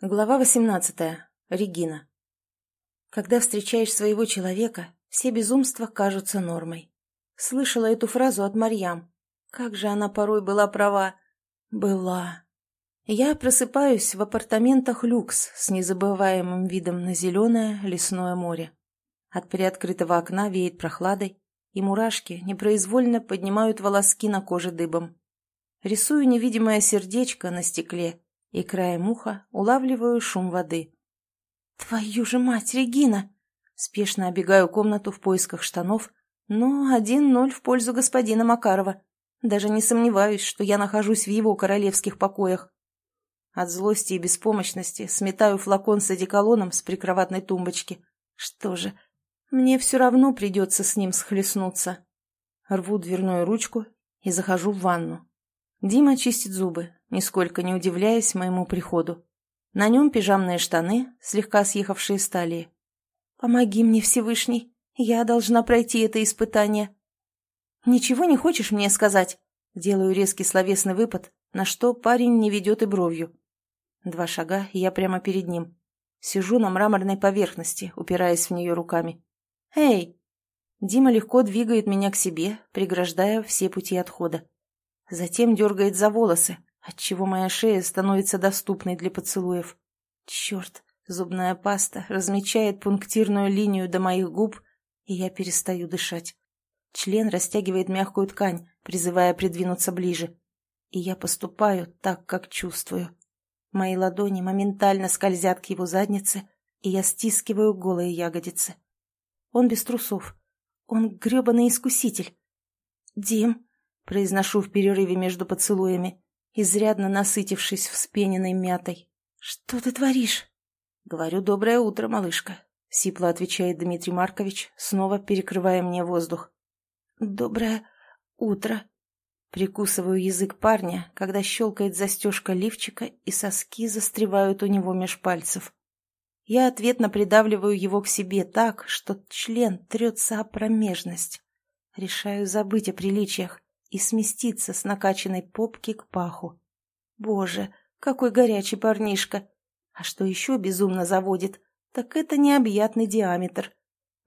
Глава 18. Регина. Когда встречаешь своего человека, все безумства кажутся нормой. Слышала эту фразу от Марьям. Как же она порой была права. Была. Я просыпаюсь в апартаментах люкс с незабываемым видом на зеленое лесное море. От приоткрытого окна веет прохладой, и мурашки непроизвольно поднимают волоски на коже дыбом. Рисую невидимое сердечко на стекле – и краем уха улавливаю шум воды. «Твою же мать, Регина!» Спешно обегаю комнату в поисках штанов, но один ноль в пользу господина Макарова. Даже не сомневаюсь, что я нахожусь в его королевских покоях. От злости и беспомощности сметаю флакон с одеколоном с прикроватной тумбочки. Что же, мне все равно придется с ним схлестнуться. Рву дверную ручку и захожу в ванну. Дима чистит зубы, нисколько не удивляясь моему приходу. На нем пижамные штаны, слегка съехавшие с талии. «Помоги мне, Всевышний, я должна пройти это испытание». «Ничего не хочешь мне сказать?» Делаю резкий словесный выпад, на что парень не ведет и бровью. Два шага, и я прямо перед ним. Сижу на мраморной поверхности, упираясь в нее руками. «Эй!» Дима легко двигает меня к себе, преграждая все пути отхода. Затем дергает за волосы, отчего моя шея становится доступной для поцелуев. Черт, зубная паста размечает пунктирную линию до моих губ, и я перестаю дышать. Член растягивает мягкую ткань, призывая придвинуться ближе. И я поступаю так, как чувствую. Мои ладони моментально скользят к его заднице, и я стискиваю голые ягодицы. Он без трусов. Он гребаный искуситель. «Дим», — произношу в перерыве между поцелуями, изрядно насытившись вспененной мятой. «Что ты творишь?» «Говорю, доброе утро, малышка», — сипло отвечает Дмитрий Маркович, снова перекрывая мне воздух. «Доброе утро», Прикусываю язык парня, когда щелкает застежка лифчика, и соски застревают у него меж пальцев. Я ответно придавливаю его к себе так, что член трется о промежность. Решаю забыть о приличиях и сместиться с накачанной попки к паху. Боже, какой горячий парнишка! А что еще безумно заводит, так это необъятный диаметр.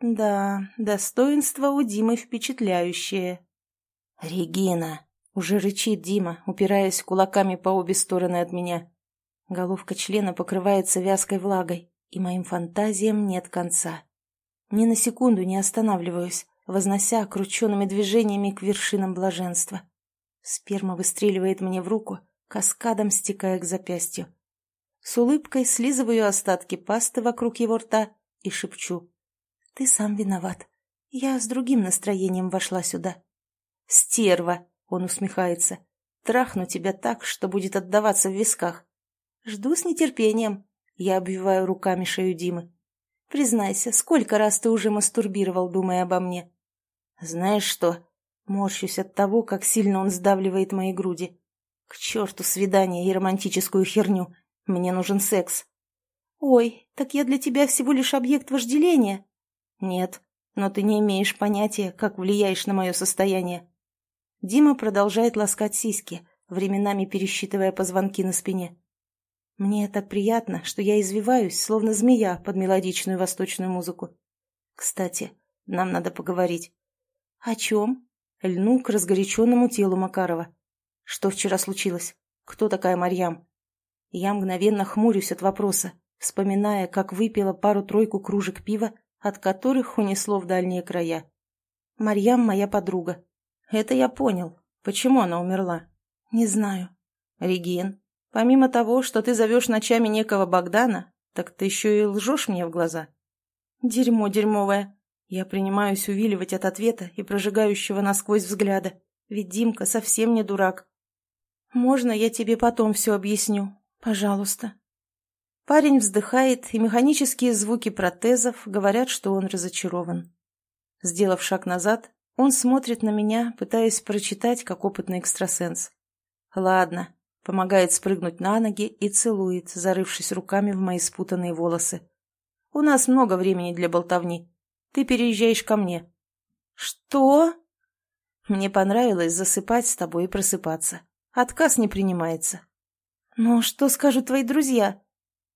Да, достоинство у Димы впечатляющее. «Регина!» — уже рычит Дима, упираясь кулаками по обе стороны от меня. Головка члена покрывается вязкой влагой, и моим фантазиям нет конца. Ни на секунду не останавливаюсь, вознося крученными движениями к вершинам блаженства. Сперма выстреливает мне в руку, каскадом стекая к запястью. С улыбкой слизываю остатки пасты вокруг его рта и шепчу. «Ты сам виноват. Я с другим настроением вошла сюда». «Стерва!» — он усмехается. «Трахну тебя так, что будет отдаваться в висках». «Жду с нетерпением». Я обвиваю руками шею Димы. «Признайся, сколько раз ты уже мастурбировал, думая обо мне?» «Знаешь что?» Морщусь от того, как сильно он сдавливает мои груди. «К черту свидание и романтическую херню! Мне нужен секс!» «Ой, так я для тебя всего лишь объект вожделения?» «Нет, но ты не имеешь понятия, как влияешь на мое состояние». Дима продолжает ласкать сиськи, временами пересчитывая позвонки на спине. Мне так приятно, что я извиваюсь, словно змея под мелодичную восточную музыку. Кстати, нам надо поговорить. «О чем?» Льну к разгоряченному телу Макарова. «Что вчера случилось? Кто такая Марьям?» Я мгновенно хмурюсь от вопроса, вспоминая, как выпила пару-тройку кружек пива, от которых унесло в дальние края. «Марьям моя подруга. Это я понял. Почему она умерла?» «Не знаю». «Регин, помимо того, что ты зовешь ночами некого Богдана, так ты еще и лжешь мне в глаза». «Дерьмо дерьмовое. Я принимаюсь увиливать от ответа и прожигающего насквозь взгляда, ведь Димка совсем не дурак. «Можно я тебе потом все объясню? Пожалуйста». Парень вздыхает, и механические звуки протезов говорят, что он разочарован. Сделав шаг назад, он смотрит на меня, пытаясь прочитать, как опытный экстрасенс. «Ладно», — помогает спрыгнуть на ноги и целует, зарывшись руками в мои спутанные волосы. «У нас много времени для болтовни. Ты переезжаешь ко мне». «Что?» «Мне понравилось засыпать с тобой и просыпаться. Отказ не принимается». «Но что скажут твои друзья?»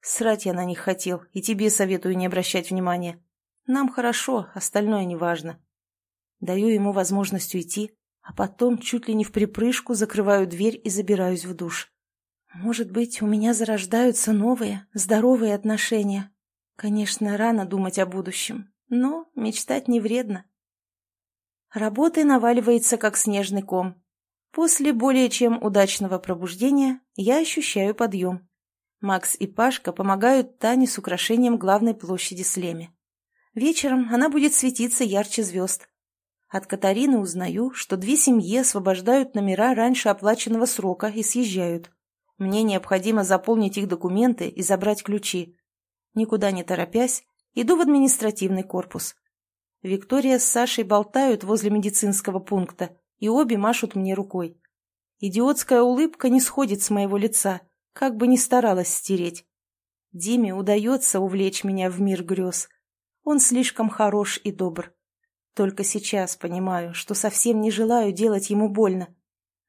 Срать я на них хотел, и тебе советую не обращать внимания. Нам хорошо, остальное неважно. Даю ему возможность уйти, а потом чуть ли не в припрыжку закрываю дверь и забираюсь в душ. Может быть, у меня зарождаются новые, здоровые отношения. Конечно, рано думать о будущем, но мечтать не вредно. Работы наваливается, как снежный ком. После более чем удачного пробуждения я ощущаю подъем. Макс и Пашка помогают Тане с украшением главной площади Слеме. Вечером она будет светиться ярче звезд. От Катарины узнаю, что две семьи освобождают номера раньше оплаченного срока и съезжают. Мне необходимо заполнить их документы и забрать ключи. Никуда не торопясь, иду в административный корпус. Виктория с Сашей болтают возле медицинского пункта, и обе машут мне рукой. Идиотская улыбка не сходит с моего лица, как бы ни старалась стереть. Диме удается увлечь меня в мир грез. Он слишком хорош и добр. Только сейчас понимаю, что совсем не желаю делать ему больно.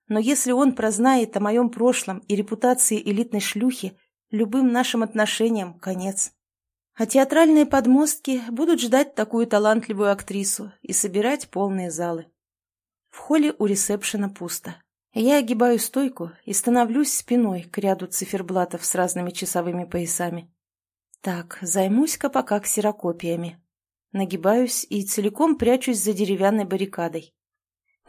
Но если он прознает о моем прошлом и репутации элитной шлюхи, любым нашим отношениям конец. А театральные подмостки будут ждать такую талантливую актрису и собирать полные залы. В холле у ресепшена пусто. Я огибаю стойку и становлюсь спиной к ряду циферблатов с разными часовыми поясами. Так, займусь-ка пока ксерокопиями. Нагибаюсь и целиком прячусь за деревянной баррикадой.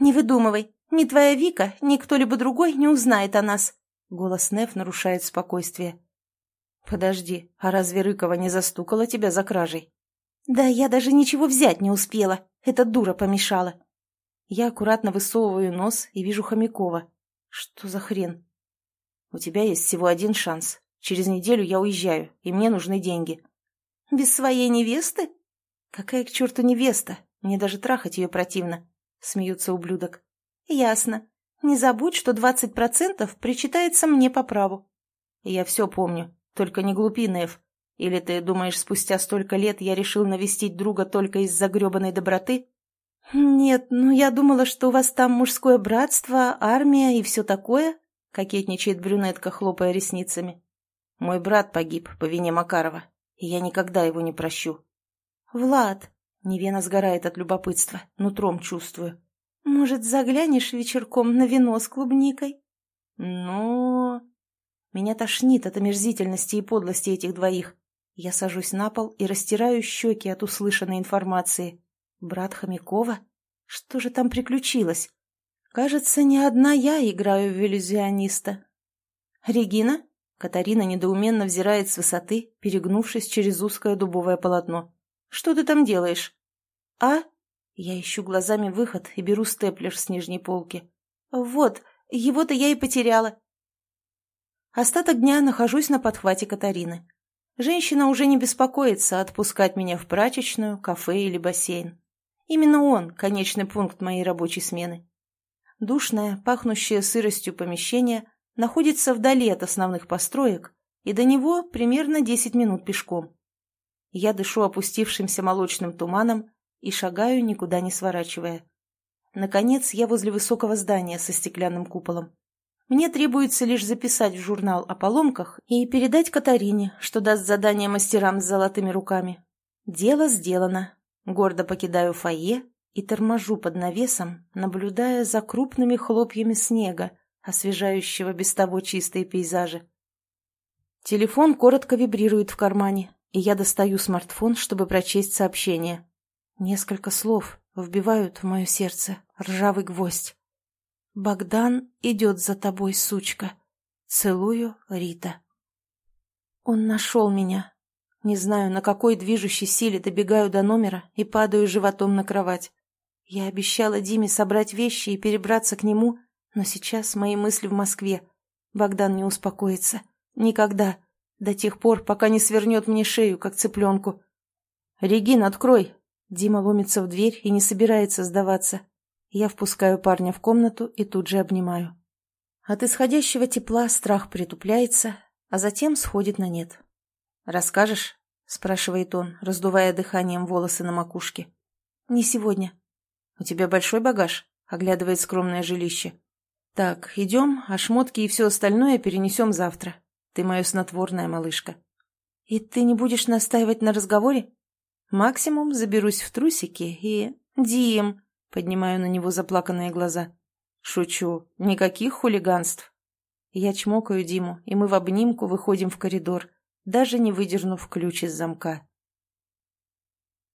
«Не выдумывай, ни твоя Вика, ни кто-либо другой не узнает о нас!» Голос Неф нарушает спокойствие. «Подожди, а разве Рыкова не застукала тебя за кражей?» «Да я даже ничего взять не успела. Эта дура помешала». Я аккуратно высовываю нос и вижу Хомякова. «Что за хрен?» «У тебя есть всего один шанс. Через неделю я уезжаю, и мне нужны деньги». «Без своей невесты?» «Какая к черту невеста? Мне даже трахать ее противно», — смеется ублюдок. «Ясно. Не забудь, что двадцать процентов причитается мне по праву». «Я все помню. Только не глупи, Нев. Или ты думаешь, спустя столько лет я решил навестить друга только из-за гребаной доброты? Нет, ну я думала, что у вас там мужское братство, армия и все такое, кокетничает брюнетка, хлопая ресницами. Мой брат погиб по вине Макарова, и я никогда его не прощу. Влад, Невена сгорает от любопытства, нутром чувствую. Может, заглянешь вечерком на вино с клубникой? Ну... Меня тошнит от омерзительности и подлости этих двоих. Я сажусь на пол и растираю щеки от услышанной информации. Брат Хомякова? Что же там приключилось? Кажется, не одна я играю в иллюзиониста. «Регина?» Катарина недоуменно взирает с высоты, перегнувшись через узкое дубовое полотно. «Что ты там делаешь?» «А?» Я ищу глазами выход и беру степлер с нижней полки. «Вот, его-то я и потеряла. Остаток дня нахожусь на подхвате Катарины. Женщина уже не беспокоится отпускать меня в прачечную, кафе или бассейн. Именно он – конечный пункт моей рабочей смены. Душное, пахнущее сыростью помещение находится вдали от основных построек, и до него примерно 10 минут пешком. Я дышу опустившимся молочным туманом и шагаю, никуда не сворачивая. Наконец, я возле высокого здания со стеклянным куполом. Мне требуется лишь записать в журнал о поломках и передать Катарине, что даст задание мастерам с золотыми руками. Дело сделано. Гордо покидаю фойе и торможу под навесом, наблюдая за крупными хлопьями снега, освежающего без того чистые пейзажи. Телефон коротко вибрирует в кармане, и я достаю смартфон, чтобы прочесть сообщение. Несколько слов вбивают в мое сердце ржавый гвоздь. «Богдан идет за тобой, сучка. Целую, Рита». Он нашел меня. Не знаю, на какой движущей силе добегаю до номера и падаю животом на кровать. Я обещала Диме собрать вещи и перебраться к нему, но сейчас мои мысли в Москве. Богдан не успокоится. Никогда. До тех пор, пока не свернет мне шею, как цыпленку. «Регин, открой!» Дима ломится в дверь и не собирается сдаваться. Я впускаю парня в комнату и тут же обнимаю. От исходящего тепла страх притупляется, а затем сходит на нет. «Расскажешь?» — спрашивает он, раздувая дыханием волосы на макушке. «Не сегодня». «У тебя большой багаж?» — оглядывает скромное жилище. «Так, идем, а шмотки и все остальное перенесем завтра. Ты моя снотворная малышка». «И ты не будешь настаивать на разговоре?» «Максимум заберусь в трусики и...» «Дим!» — поднимаю на него заплаканные глаза. «Шучу. Никаких хулиганств». Я чмокаю Диму, и мы в обнимку выходим в коридор, даже не выдернув ключ из замка.